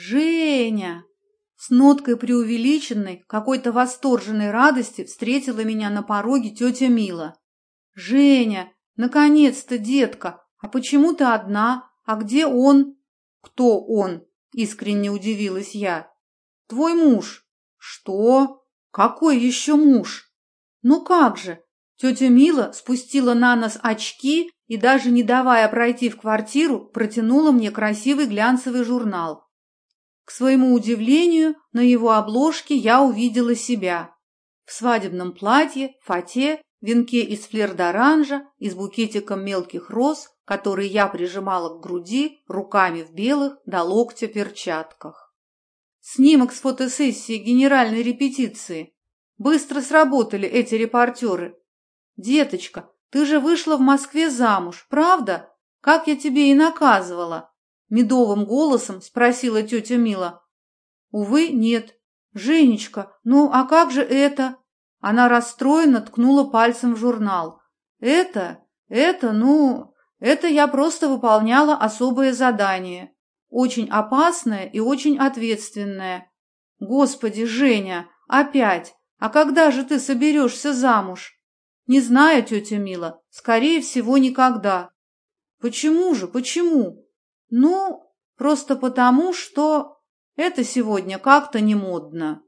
«Женя!» С ноткой преувеличенной, какой-то восторженной радости встретила меня на пороге тетя Мила. «Женя, наконец-то, детка! А почему ты одна? А где он?» «Кто он?» – искренне удивилась я. «Твой муж». «Что? Какой еще муж?» «Ну как же?» Тетя Мила спустила на нос очки и, даже не давая пройти в квартиру, протянула мне красивый глянцевый журнал. К своему удивлению, на его обложке я увидела себя. В свадебном платье, фате, венке из флер-д'оранжа и с букетиком мелких роз, которые я прижимала к груди руками в белых до локтя перчатках. Снимок с фотосессии генеральной репетиции. Быстро сработали эти репортеры. «Деточка, ты же вышла в Москве замуж, правда? Как я тебе и наказывала. Медовым голосом спросила тетя Мила. Увы, нет. Женечка, ну а как же это? Она расстроенно ткнула пальцем в журнал. Это, это, ну, это я просто выполняла особое задание. Очень опасное и очень ответственное. Господи, Женя, опять! А когда же ты соберешься замуж? Не знаю, тетя Мила, скорее всего, никогда. Почему же, почему? Ну, просто потому, что это сегодня как-то не модно.